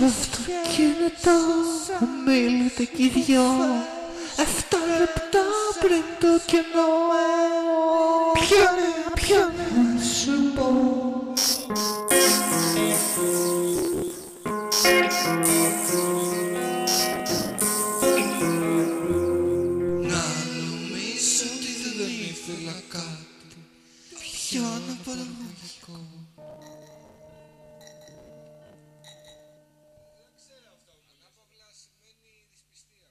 λεπτό Μίλητε κι οι δυο. Εφτά λεπτά πριν το κενό. Πιάνε, πιάνε να σου πω. Να νομίζω ότι δεν ήθελα κάτι είναι παραγωγικό.